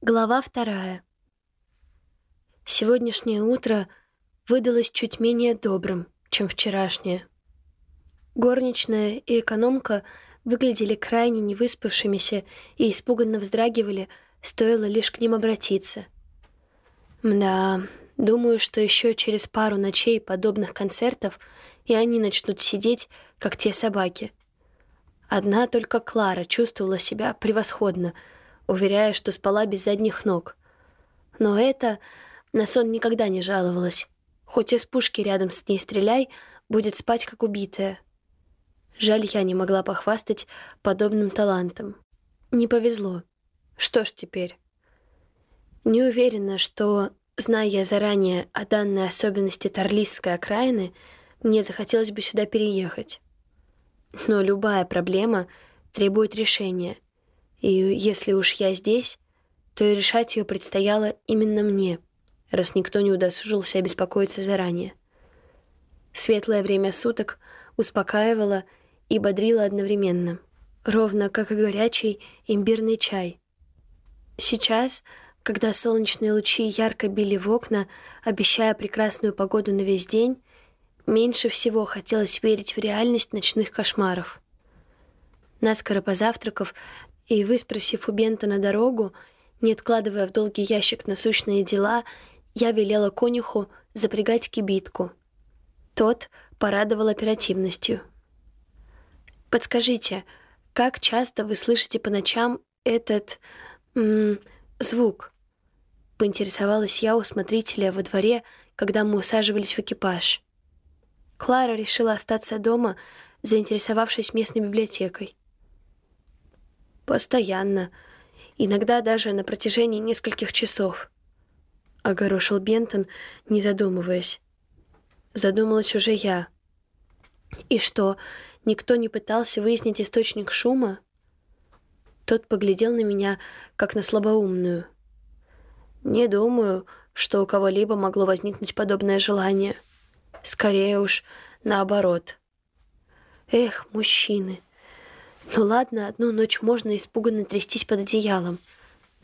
Глава вторая. Сегодняшнее утро выдалось чуть менее добрым, чем вчерашнее. Горничная и экономка выглядели крайне невыспавшимися и испуганно вздрагивали, стоило лишь к ним обратиться. Мда, думаю, что еще через пару ночей подобных концертов и они начнут сидеть, как те собаки. Одна только Клара чувствовала себя превосходно — уверяя, что спала без задних ног. Но это на сон никогда не жаловалась. Хоть из пушки рядом с ней стреляй, будет спать как убитая. Жаль, я не могла похвастать подобным талантом. Не повезло. Что ж теперь? Не уверена, что, зная я заранее о данной особенности Торлисской окраины, мне захотелось бы сюда переехать. Но любая проблема требует решения — и если уж я здесь, то и решать ее предстояло именно мне, раз никто не удосужился обеспокоиться заранее. Светлое время суток успокаивало и бодрило одновременно, ровно как и горячий имбирный чай. Сейчас, когда солнечные лучи ярко били в окна, обещая прекрасную погоду на весь день, меньше всего хотелось верить в реальность ночных кошмаров. Наскоро позавтракав, и, выспросив у Бентона дорогу, не откладывая в долгий ящик насущные дела, я велела конюху запрягать кибитку. Тот порадовал оперативностью. «Подскажите, как часто вы слышите по ночам этот... -м, звук?» Поинтересовалась я у смотрителя во дворе, когда мы усаживались в экипаж. Клара решила остаться дома, заинтересовавшись местной библиотекой. Постоянно. Иногда даже на протяжении нескольких часов. Огорошил Бентон, не задумываясь. Задумалась уже я. И что, никто не пытался выяснить источник шума? Тот поглядел на меня, как на слабоумную. Не думаю, что у кого-либо могло возникнуть подобное желание. Скорее уж, наоборот. Эх, мужчины, ну ладно, одну ночь можно испуганно трястись под одеялом.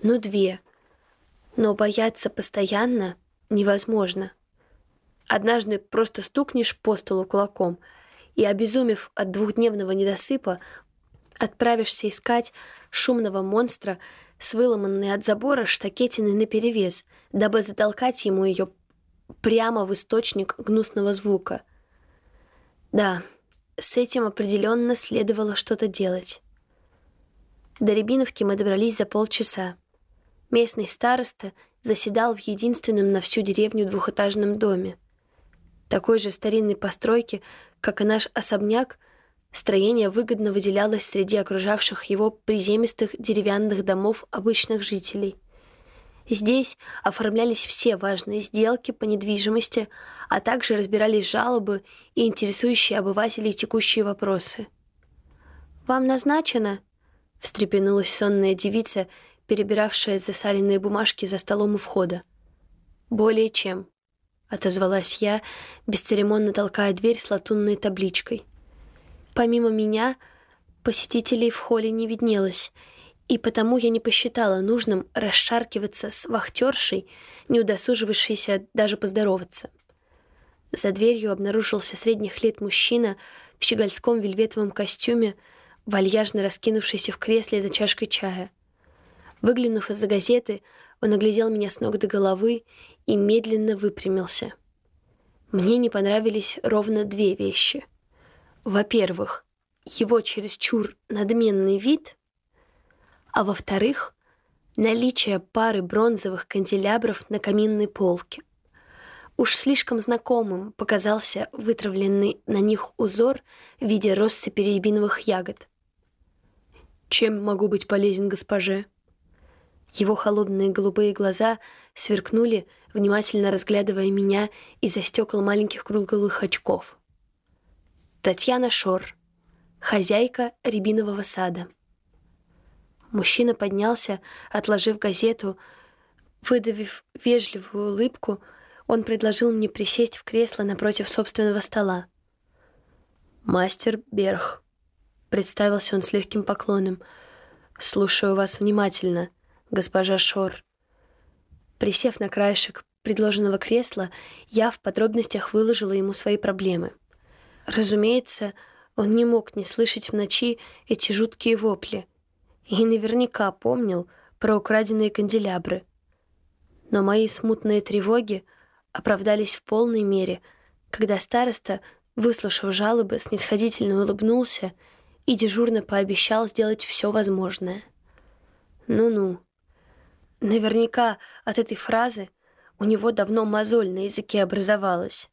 Ну две. Но бояться постоянно невозможно. Однажды просто стукнешь по столу кулаком и, обезумев от двухдневного недосыпа, отправишься искать шумного монстра с выломанной от забора штакетиной наперевес, дабы затолкать ему ее прямо в источник гнусного звука. Да, с этим определенно следовало что-то делать. До Рябиновки мы добрались за полчаса. Местный староста заседал в единственном на всю деревню двухэтажном доме. Такой же старинной постройки, как и наш особняк, строение выгодно выделялось среди окружавших его приземистых деревянных домов обычных жителей. Здесь оформлялись все важные сделки по недвижимости, а также разбирались жалобы и интересующие обывателей текущие вопросы. «Вам назначено?» — встрепенулась сонная девица, перебиравшая засаленные бумажки за столом у входа. «Более чем», — отозвалась я, бесцеремонно толкая дверь с латунной табличкой. Помимо меня, посетителей в холле не виднелось — и потому я не посчитала нужным расшаркиваться с вахтершей, не удосуживавшейся даже поздороваться. За дверью обнаружился средних лет мужчина в щегольском вельветовом костюме, вальяжно раскинувшийся в кресле за чашкой чая. Выглянув из-за газеты, он оглядел меня с ног до головы и медленно выпрямился. Мне не понравились ровно две вещи. Во-первых, его чересчур надменный вид — а во-вторых, наличие пары бронзовых канделябров на каминной полке. Уж слишком знакомым показался вытравленный на них узор в виде россыпи рябиновых ягод. «Чем могу быть полезен госпоже?» Его холодные голубые глаза сверкнули, внимательно разглядывая меня из-за стекол маленьких круглых очков. Татьяна Шор, хозяйка рябинового сада. Мужчина поднялся, отложив газету. Выдавив вежливую улыбку, он предложил мне присесть в кресло напротив собственного стола. «Мастер Берх», — представился он с легким поклоном. «Слушаю вас внимательно. госпожа Шор. Присев на краешек предложенного кресла, я в подробностях выложила ему свои проблемы. Разумеется, он не мог не слышать в ночи эти жуткие вопли и наверняка помнил про украденные канделябры. Но мои смутные тревоги оправдались в полной мере, когда староста, выслушав жалобы, снисходительно улыбнулся и дежурно пообещал сделать все возможное. Ну-ну. Наверняка от этой фразы у него давно мозоль на языке образовалась.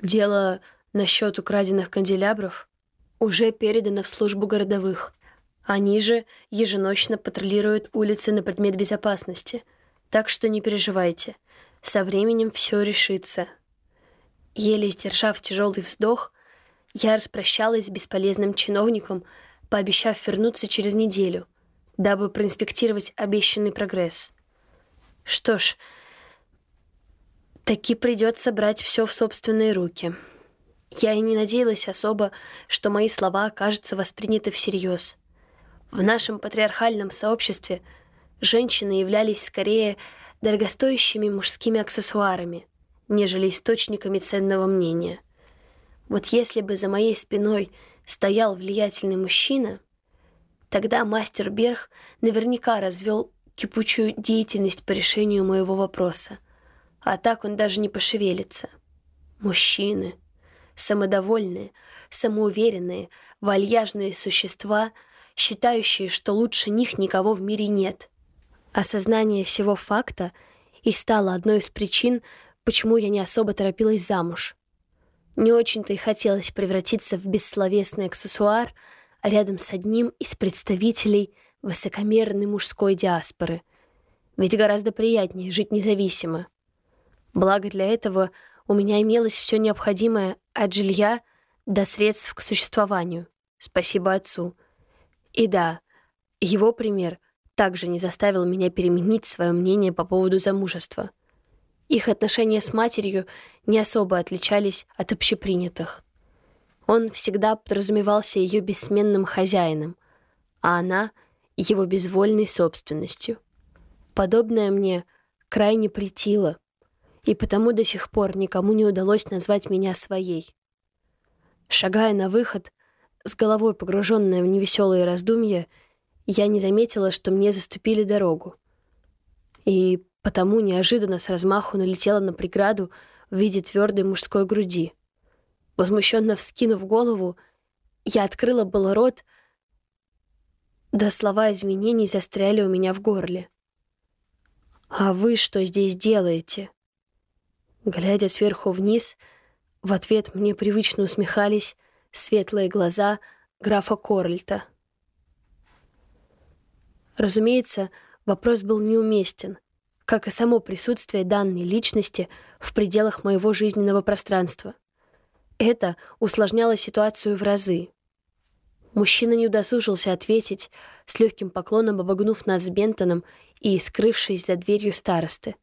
Дело насчет украденных канделябров уже передано в службу городовых. Они же еженочно патрулируют улицы на предмет безопасности. Так что не переживайте. Со временем все решится. Еле сдержав тяжелый вздох, я распрощалась с бесполезным чиновником, пообещав вернуться через неделю, дабы проинспектировать обещанный прогресс. Что ж, таки придется брать все в собственные руки. Я и не надеялась особо, что мои слова окажутся восприняты всерьез. В нашем патриархальном сообществе женщины являлись скорее дорогостоящими мужскими аксессуарами, нежели источниками ценного мнения. Вот если бы за моей спиной стоял влиятельный мужчина, тогда мастер Берх наверняка развел кипучую деятельность по решению моего вопроса. А так он даже не пошевелится. Мужчины. Самодовольные, самоуверенные, вальяжные существа, считающие, что лучше них никого в мире нет. Осознание всего факта и стало одной из причин, почему я не особо торопилась замуж. Не очень-то и хотелось превратиться в бессловесный аксессуар рядом с одним из представителей высокомерной мужской диаспоры. Ведь гораздо приятнее жить независимо. Благо для этого у меня имелось все необходимое от жилья до средств к существованию. Спасибо отцу. И да, его пример также не заставил меня переменить свое мнение по поводу замужества. Их отношения с матерью не особо отличались от общепринятых. Он всегда подразумевался ее бессменным хозяином, а она — его безвольной собственностью. Подобное мне крайне претило, и потому до сих пор никому не удалось назвать меня своей. Шагая на выход, с головой погруженная в невеселые раздумья, я не заметила, что мне заступили дорогу. И потому неожиданно с размаху налетела на преграду в виде твердой мужской груди. Возмущенно вскинув голову, я открыла было рот, да слова извинений застряли у меня в горле. «А вы что здесь делаете?» Глядя сверху вниз, в ответ мне привычно усмехались светлые глаза графа Корольта. Разумеется, вопрос был неуместен, как и само присутствие данной личности в пределах моего жизненного пространства. Это усложняло ситуацию в разы. Мужчина не удосужился ответить, с легким поклоном обогнув нас с Бентоном и скрывшись за дверью старосты.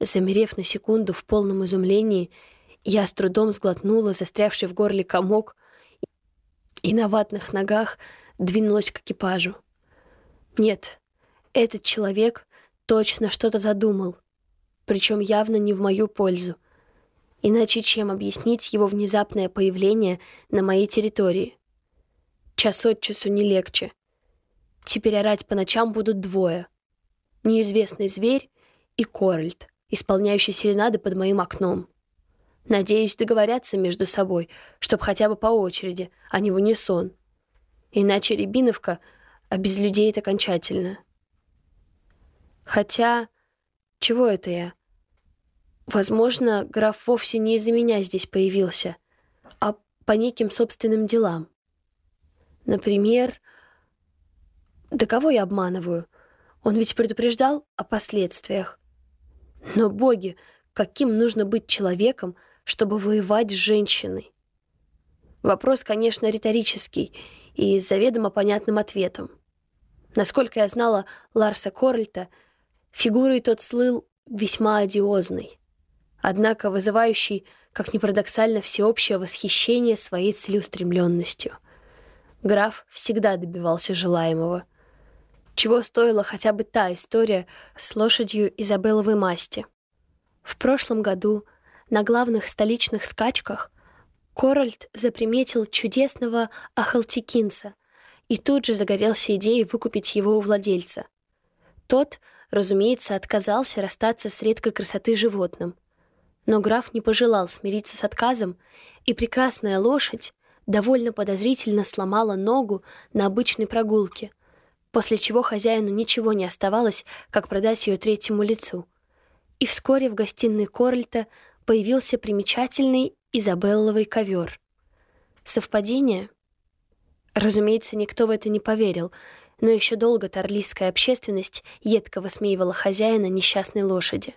Замерев на секунду в полном изумлении, я с трудом сглотнула застрявший в горле комок и на ватных ногах двинулась к экипажу. Нет, этот человек точно что-то задумал, причем явно не в мою пользу. Иначе чем объяснить его внезапное появление на моей территории? Час от часу не легче. Теперь орать по ночам будут двое. Неизвестный зверь и Корольд, исполняющий серенады под моим окном. Надеюсь договорятся между собой, чтоб хотя бы по очереди, а не в унисон. Иначе Рябиновка обезлюдеет окончательно. Хотя, чего это я? Возможно, граф вовсе не из-за меня здесь появился, а по неким собственным делам. Например, да кого я обманываю? Он ведь предупреждал о последствиях. Но, боги, каким нужно быть человеком, чтобы воевать с женщиной? Вопрос, конечно, риторический и с заведомо понятным ответом. Насколько я знала Ларса Корольта, фигурой тот слыл весьма одиозной, однако вызывающий, как ни парадоксально, всеобщее восхищение своей целеустремленностью. Граф всегда добивался желаемого. чего стоила хотя бы та история с лошадью Изабелловой масти. В прошлом году на главных столичных скачках Корольд заприметил чудесного ахалтикинца и тут же загорелся идеей выкупить его у владельца. Тот, разумеется, отказался расстаться с редкой красоты животным. Но граф не пожелал смириться с отказом, и прекрасная лошадь довольно подозрительно сломала ногу на обычной прогулке, после чего хозяину ничего не оставалось, как продать ее третьему лицу. И вскоре в гостиной Корольта появился примечательный Изабелловый ковер. Совпадение? Разумеется, никто в это не поверил, но еще долго торлийская общественность едко высмеивала хозяина несчастной лошади.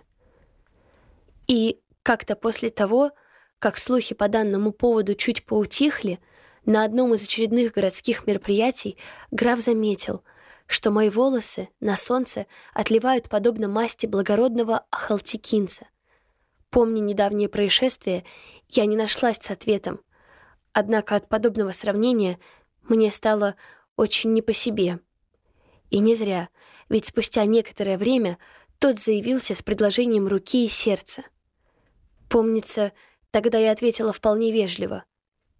И как-то после того, как слухи по данному поводу чуть поутихли, на одном из очередных городских мероприятий граф заметил, что мои волосы на солнце отливают подобно масти благородного ахалтикинца. Помня недавнее происшествие, я не нашлась с ответом. Однако от подобного сравнения мне стало очень не по себе. И не зря, ведь спустя некоторое время тот заявился с предложением руки и сердца. Помнится, тогда я ответила вполне вежливо,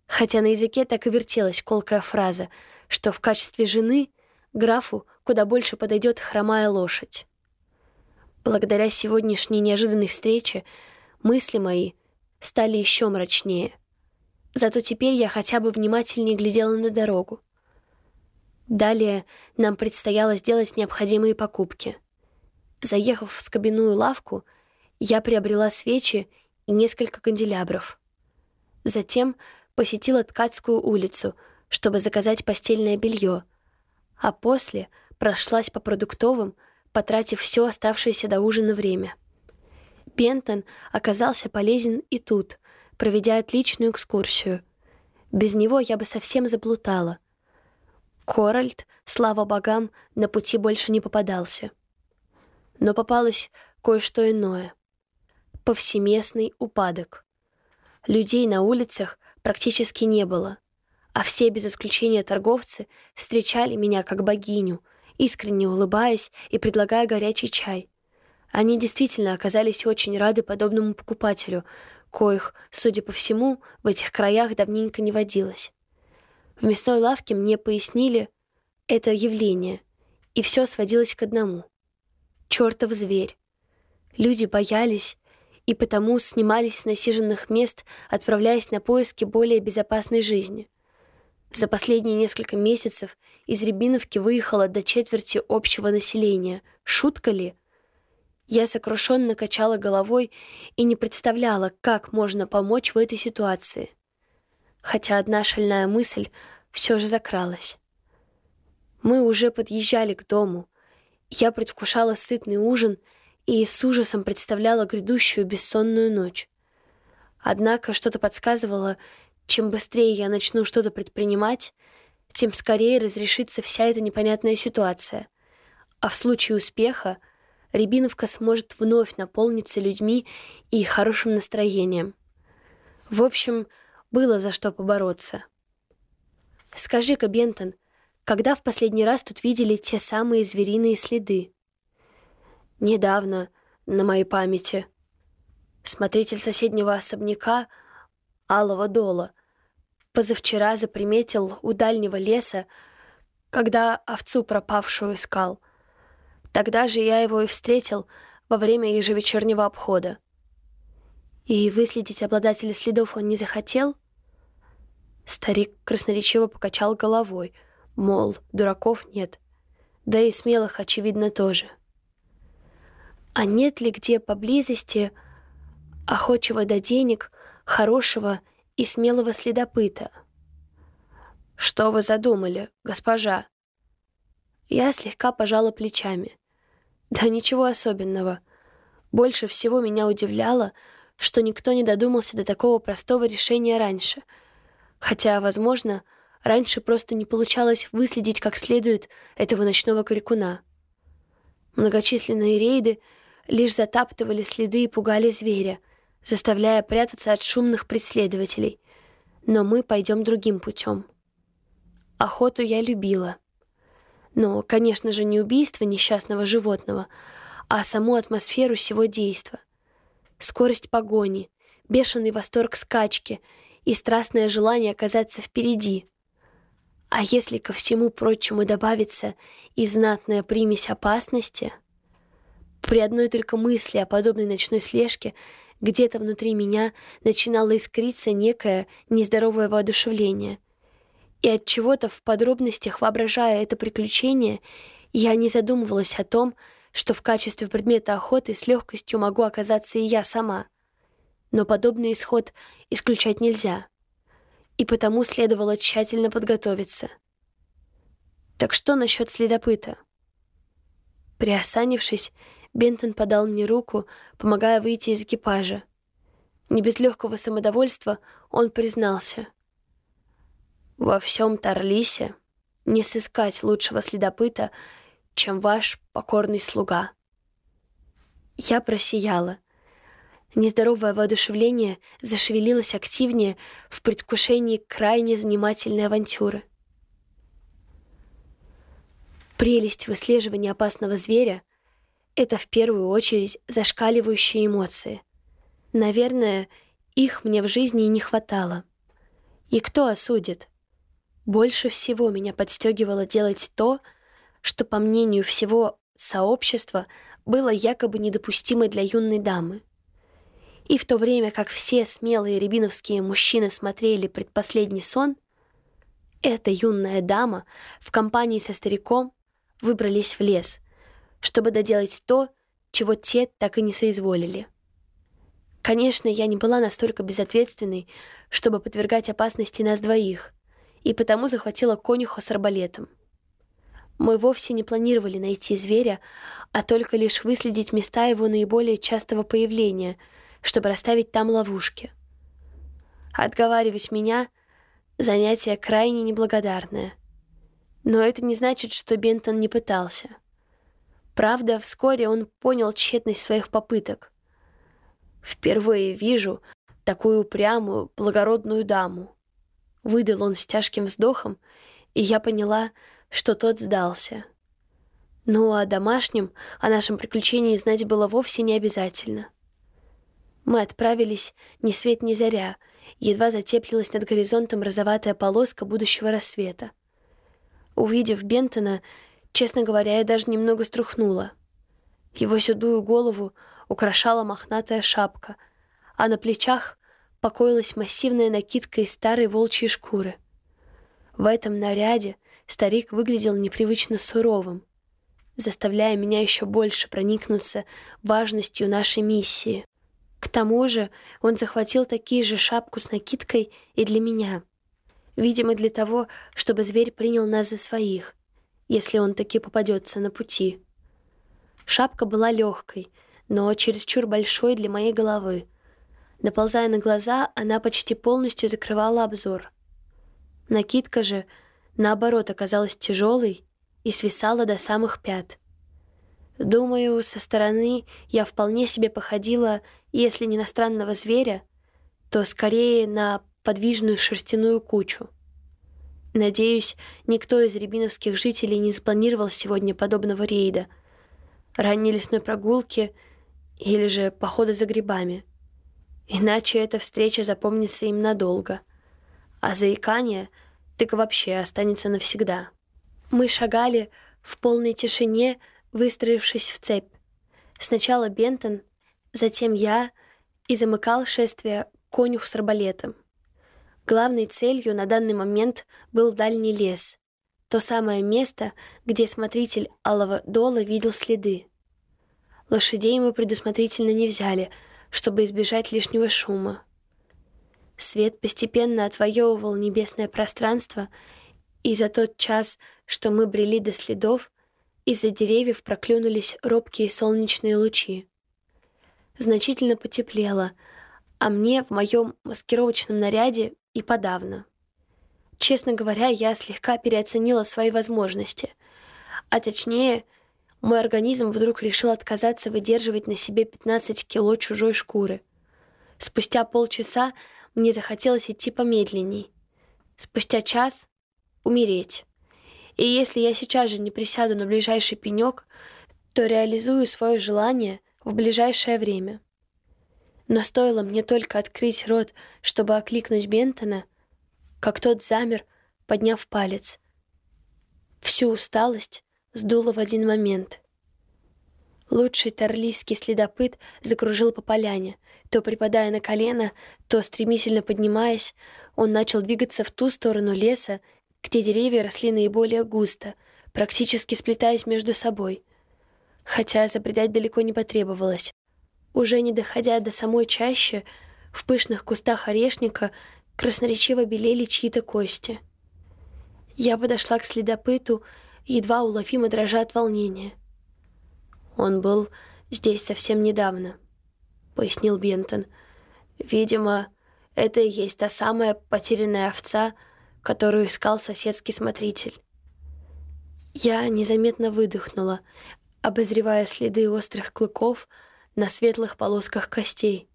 хотя на языке так и вертелась колкая фраза, что в качестве жены графу куда больше подойдет хромая лошадь. Благодаря сегодняшней неожиданной встрече мысли мои стали еще мрачнее. Зато теперь я хотя бы внимательнее глядела на дорогу. Далее нам предстояло сделать необходимые покупки. Заехав в скобяную лавку, я приобрела свечи и несколько канделябров. Затем посетила Ткацкую улицу, чтобы заказать постельное белье, а после прошлась по продуктовым, потратив все оставшееся до ужина время. Бентон оказался полезен и тут, проведя отличную экскурсию. Без него я бы совсем заплутала. Корольд, слава богам, на пути больше не попадался. Но попалось кое-что иное. Повсеместный упадок. Людей на улицах практически не было, а все без исключения торговцы встречали меня как богиню, искренне улыбаясь и предлагая горячий чай. Они действительно оказались очень рады подобному покупателю, коих, судя по всему, в этих краях давненько не водилось. В мясной лавке мне пояснили это явление, и все сводилось к одному. Чертов зверь. Люди боялись и потому снимались с насиженных мест, отправляясь на поиски более безопасной жизни. За последние несколько месяцев из Рябиновки выехало до четверти общего населения. Шутка ли? Я сокрушенно качала головой и не представляла, как можно помочь в этой ситуации хотя одна шальная мысль все же закралась. Мы уже подъезжали к дому. Я предвкушала сытный ужин и с ужасом представляла грядущую бессонную ночь. Однако что-то подсказывало, чем быстрее я начну что-то предпринимать, тем скорее разрешится вся эта непонятная ситуация. А в случае успеха Рябиновка сможет вновь наполниться людьми и хорошим настроением. В общем, было за что побороться. Скажи-ка, Бентон, когда в последний раз тут видели те самые звериные следы? Недавно, на моей памяти. Смотритель соседнего особняка, Алого Дола, позавчера заприметил у дальнего леса, когда овцу пропавшую искал. Тогда же я его и встретил во время ежевечернего обхода. И выследить обладателя следов он не захотел? Старик красноречиво покачал головой, мол, дураков нет, да и смелых, очевидно, тоже. А нет ли где поблизости охочего до денег, хорошего и смелого следопыта? «Что вы задумали, госпожа?» Я слегка пожала плечами. Да ничего особенного. Больше всего меня удивляло, что никто не додумался до такого простого решения раньше — Хотя, возможно, раньше просто не получалось выследить как следует этого ночного крикуна. Многочисленные рейды лишь затаптывали следы и пугали зверя, заставляя прятаться от шумных преследователей. Но мы пойдем другим путем. Охоту я любила. Но, конечно же, не убийство несчастного животного, а саму атмосферу всего действа. Скорость погони, бешеный восторг скачки и страстное желание оказаться впереди. А если ко всему прочему добавится и знатная примесь опасности, при одной только мысли о подобной ночной слежке где-то внутри меня начинало искриться некое нездоровое воодушевление. И от чего-то в подробностях воображая это приключение, я не задумывалась о том, что в качестве предмета охоты с легкостью могу оказаться и я сама. Но подобный исход исключать нельзя. И потому следовало тщательно подготовиться. Так что насчет следопыта? Приосанившись, Бентон подал мне руку, помогая выйти из экипажа. Не без легкого самодовольства он признался. «Во всем Тарлисе не сыскать лучшего следопыта, чем ваш покорный слуга». Я просияла. Нездоровое воодушевление зашевелилось активнее в предвкушении крайне занимательной авантюры. Прелесть выслеживания опасного зверя — это в первую очередь зашкаливающие эмоции. Наверное, их мне в жизни и не хватало. И кто осудит? Больше всего меня подстегивало делать то, что, по мнению всего сообщества, было якобы недопустимо для юной дамы. И в то время как все смелые рябиновские мужчины смотрели предпоследний сон, эта юная дама в компании со стариком выбрались в лес, чтобы доделать то, чего те так и не соизволили. Конечно, я не была настолько безответственной, чтобы подвергать опасности нас двоих, и потому захватила конюха с арбалетом. Мы вовсе не планировали найти зверя, а только лишь выследить места его наиболее частого появления, чтобы расставить там ловушки. Отговаривать меня — занятие крайне неблагодарное. Но это не значит, что Бентон не пытался — Правда, вскоре он понял тщетность своих попыток. «Впервые вижу такую упрямую, благородную даму», — выдал он с тяжким вздохом, и я поняла, что тот сдался. Ну а домашним о нашем приключении знать было вовсе не обязательно. Мы отправились ни свет ни заря, едва затеплилась над горизонтом розоватая полоска будущего рассвета. Увидев Бентона, Честно говоря, я даже немного струхнула. Его седую голову украшала мохнатая шапка, а на плечах покоилась массивная накидка из старой волчьей шкуры. В этом наряде старик выглядел непривычно суровым, заставляя меня еще больше проникнуться важностью нашей миссии. К тому же он захватил такие же шапку с накидкой и для меня. Видимо, для того, чтобы зверь принял нас за своих — если он таки попадется на пути. Шапка была легкой, но чересчур большой для моей головы. Наползая на глаза, она почти полностью закрывала обзор. Накидка же, наоборот, оказалась тяжелой и свисала до самых пят. Думаю, со стороны я вполне себе походила, если не на странного зверя, то скорее на подвижную шерстяную кучу. Надеюсь, никто из рябиновских жителей не запланировал сегодня подобного рейда, ранней лесной прогулки или же похода за грибами. Иначе эта встреча запомнится им надолго, а заикание так вообще останется навсегда. Мы шагали в полной тишине, выстроившись в цепь. Сначала Бентон, затем я, и замыкал шествие конюх с арбалетом. Главной целью на данный момент был дальний лес, то самое место, где смотритель Алого Дола видел следы. Лошадей мы предусмотрительно не взяли, чтобы избежать лишнего шума. Свет постепенно отвоевывал небесное пространство, и за тот час, что мы брели до следов, из-за деревьев проклюнулись робкие солнечные лучи. Значительно потеплело, а мне в моем маскировочном наряде и подавно. Честно говоря, я слегка переоценила свои возможности. А точнее, мой организм вдруг решил отказаться выдерживать на себе 15 кило чужой шкуры. Спустя полчаса мне захотелось идти помедленней. Спустя час — умереть. И если я сейчас же не присяду на ближайший пенек, то реализую свое желание в ближайшее время. Но стоило мне только открыть рот, чтобы окликнуть Бентона, как тот замер, подняв палец. Всю усталость сдуло в один момент. Лучший торлийский следопыт закружил по поляне. То припадая на колено, то стремительно поднимаясь, он начал двигаться в ту сторону леса, где деревья росли наиболее густо, практически сплетаясь между собой. Хотя забредать далеко не потребовалось. Уже не доходя до самой чащи, в пышных кустах орешника красноречиво белели чьи-то кости. Я подошла к следопыту, едва уловимо дрожа от волнения. «Он был здесь совсем недавно», — пояснил Бентон. «Видимо, это и есть та самая потерянная овца, которую искал соседский смотритель». Я незаметно выдохнула, обозревая следы острых клыков на светлых полосках костей.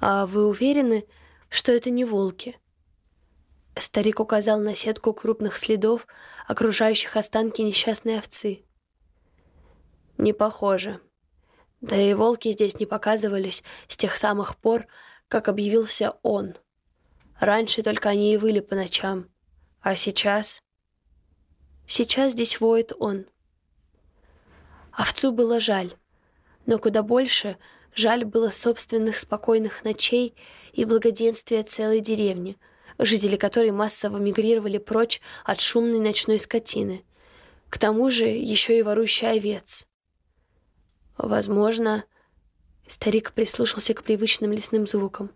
«А вы уверены, что это не волки?» Старик указал на сетку крупных следов, окружающих останки несчастной овцы. «Не похоже. Да и волки здесь не показывались с тех самых пор, как объявился он. Раньше только они и выли по ночам. А сейчас...» «Сейчас здесь воет он», Овцу было жаль, но куда больше жаль было собственных спокойных ночей и благоденствия целой деревни, жители которой массово мигрировали прочь от шумной ночной скотины. К тому же еще и ворущий овец. Возможно, старик прислушался к привычным лесным звукам.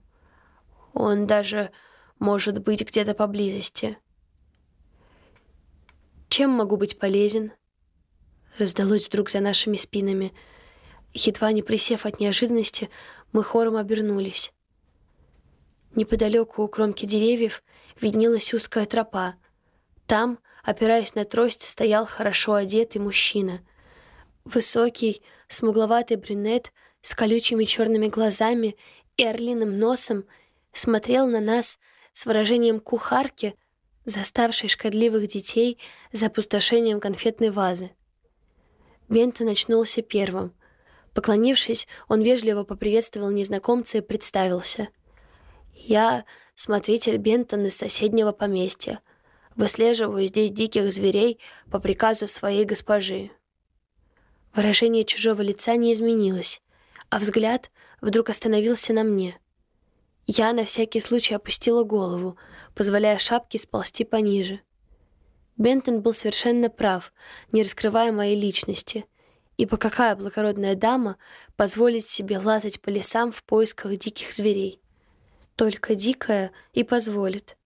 Он даже может быть где-то поблизости. Чем могу быть полезен? раздалось вдруг за нашими спинами. Едва не присев от неожиданности, мы хором обернулись. Неподалеку у кромки деревьев виднелась узкая тропа. Там, опираясь на трость, стоял хорошо одетый мужчина. Высокий, смугловатый брюнет с колючими черными глазами и орлиным носом смотрел на нас с выражением кухарки, заставшей шкодливых детей за опустошением конфетной вазы. Бентон очнулся первым. Поклонившись, он вежливо поприветствовал незнакомца и представился. «Я смотритель Бентон из соседнего поместья. Выслеживаю здесь диких зверей по приказу своей госпожи». Выражение чужого лица не изменилось, а взгляд вдруг остановился на мне. Я на всякий случай опустила голову, позволяя шапке сползти пониже. Бентон был совершенно прав, не раскрывая моей личности. Ибо какая благородная дама позволит себе лазать по лесам в поисках диких зверей? Только дикая и позволит.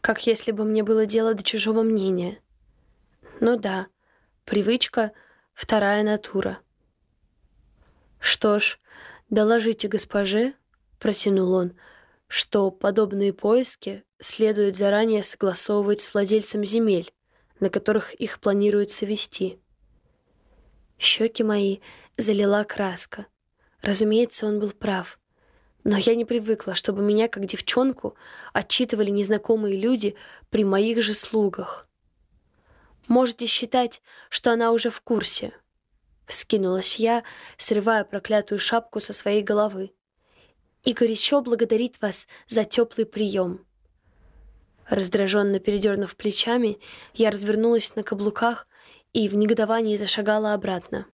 Как если бы мне было дело до чужого мнения. Ну да, привычка — вторая натура. «Что ж, доложите госпоже», — протянул он, — «что подобные поиски следует заранее согласовывать с владельцем земель, на которых их планируется вести. Щеки мои залила краска. Разумеется, он был прав. Но я не привыкла, чтобы меня, как девчонку, отчитывали незнакомые люди при моих же слугах. Можете считать, что она уже в курсе. Вскинулась я, срывая проклятую шапку со своей головы. И горячо благодарит вас за теплый прием. Раздраженно передернув плечами, я развернулась на каблуках и в негодовании зашагала обратно.